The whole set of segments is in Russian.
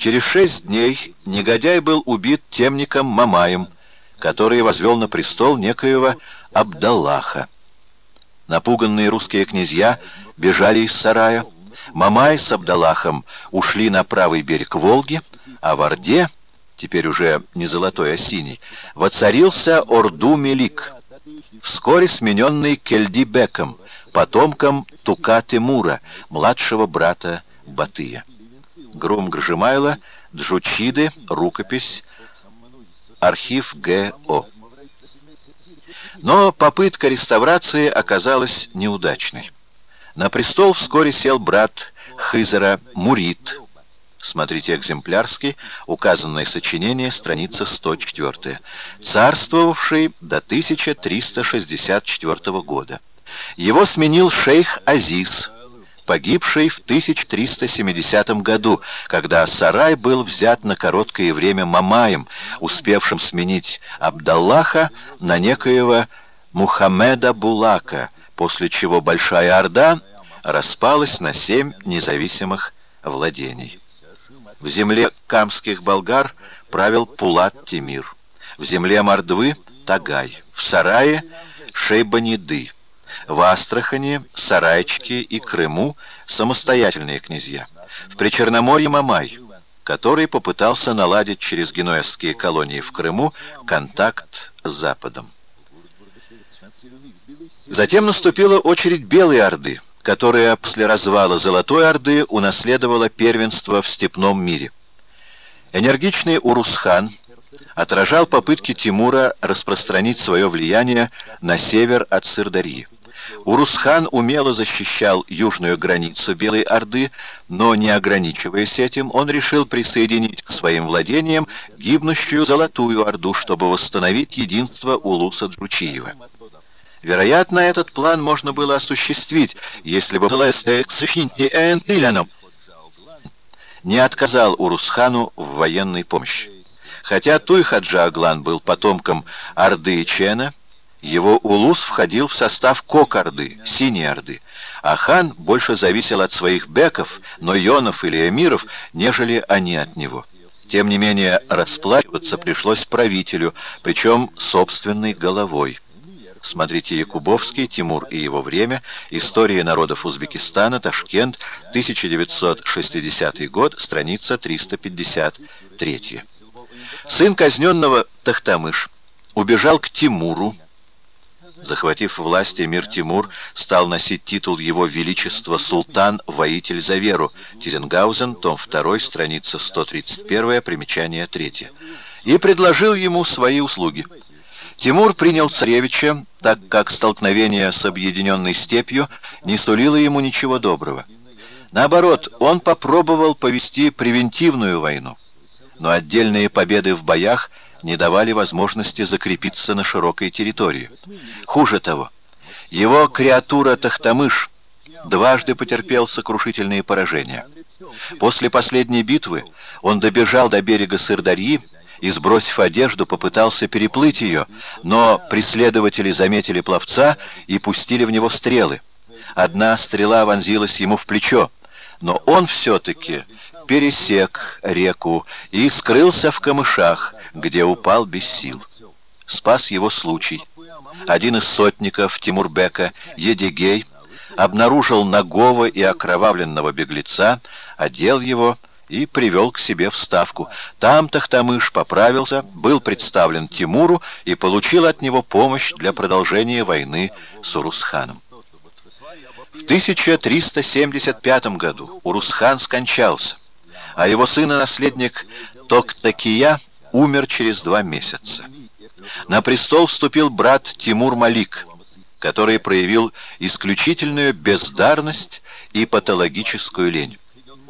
Через шесть дней негодяй был убит темником Мамаем, который возвел на престол некоего Абдаллаха. Напуганные русские князья бежали из сарая. Мамай с Абдаллахом ушли на правый берег Волги, а в Орде, теперь уже не золотой, а синий, воцарился Орду-Мелик, вскоре смененный Кельди-Беком, потомком Тука-Тимура, младшего брата Батыя. Грум Гржимайла, Джучиды, рукопись, архив ГО. Но попытка реставрации оказалась неудачной. На престол вскоре сел брат Хызера Мурит. Смотрите экземплярский, указанное сочинение, страница 104, царствовавший до 1364 года. Его сменил шейх Азиз, погибший в 1370 году, когда Сарай был взят на короткое время Мамаем, успевшим сменить Абдаллаха на некоего Мухаммеда Булака, после чего Большая Орда распалась на семь независимых владений. В земле камских болгар правил Пулат Тимир, в земле Мордвы — Тагай, в Сарае — Шейбаниды, в Астрахани, Сарайчике и Крыму самостоятельные князья. В Причерноморье Мамай, который попытался наладить через генуэзские колонии в Крыму контакт с Западом. Затем наступила очередь Белой Орды, которая после развала Золотой Орды унаследовала первенство в степном мире. Энергичный Урусхан отражал попытки Тимура распространить свое влияние на север от Сырдарьи. Урусхан умело защищал южную границу Белой Орды, но не ограничиваясь этим, он решил присоединить к своим владениям гибнущую Золотую Орду, чтобы восстановить единство Улуса Джучиева. Вероятно, этот план можно было осуществить, если бы не отказал Урусхану в военной помощи. Хотя Туйхаджа Аглан был потомком Орды Чена, его улус входил в состав Кок-Орды, Синей Орды, а хан больше зависел от своих беков, но йонов или эмиров, нежели они от него. Тем не менее, расплачиваться пришлось правителю, причем собственной головой. Смотрите Якубовский, Тимур и его время, История народов Узбекистана, Ташкент, 1960 год, страница 353. Сын казненного Тахтамыш убежал к Тимуру, Захватив власть, эмир Тимур стал носить титул его величества султан, воитель за веру. Тиленгаузен, том 2, страница 131, примечание 3. И предложил ему свои услуги. Тимур принял царевича, так как столкновение с объединенной степью не сулило ему ничего доброго. Наоборот, он попробовал повести превентивную войну. Но отдельные победы в боях не давали возможности закрепиться на широкой территории. Хуже того, его креатура Тахтамыш дважды потерпел сокрушительные поражения. После последней битвы он добежал до берега Сырдарьи и, сбросив одежду, попытался переплыть ее, но преследователи заметили пловца и пустили в него стрелы. Одна стрела вонзилась ему в плечо, но он все-таки пересек реку и скрылся в камышах, где упал без сил. Спас его случай. Один из сотников Тимурбека, Едигей, обнаружил нагого и окровавленного беглеца, одел его и привел к себе в ставку. Там Тахтамыш поправился, был представлен Тимуру и получил от него помощь для продолжения войны с Урусханом. В 1375 году Урусхан скончался, а его сын и наследник Токтакия умер через два месяца. На престол вступил брат Тимур Малик, который проявил исключительную бездарность и патологическую лень.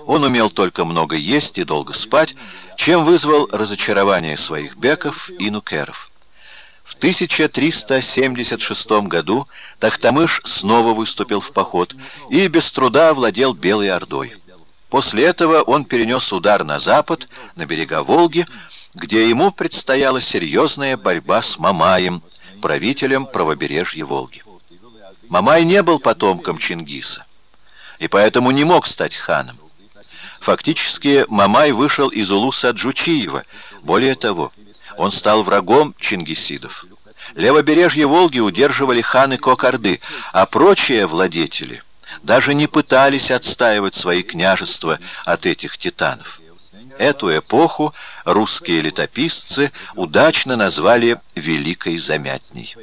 Он умел только много есть и долго спать, чем вызвал разочарование своих беков и нукеров. В 1376 году Тахтамыш снова выступил в поход и без труда овладел Белой Ордой. После этого он перенес удар на запад, на берега Волги, где ему предстояла серьезная борьба с Мамаем, правителем правобережья Волги. Мамай не был потомком Чингиса, и поэтому не мог стать ханом. Фактически Мамай вышел из улуса Джучиева. Более того, он стал врагом чингисидов. Левобережье Волги удерживали ханы Кокорды, а прочие владетели даже не пытались отстаивать свои княжества от этих титанов. Эту эпоху русские летописцы удачно назвали «Великой Замятней».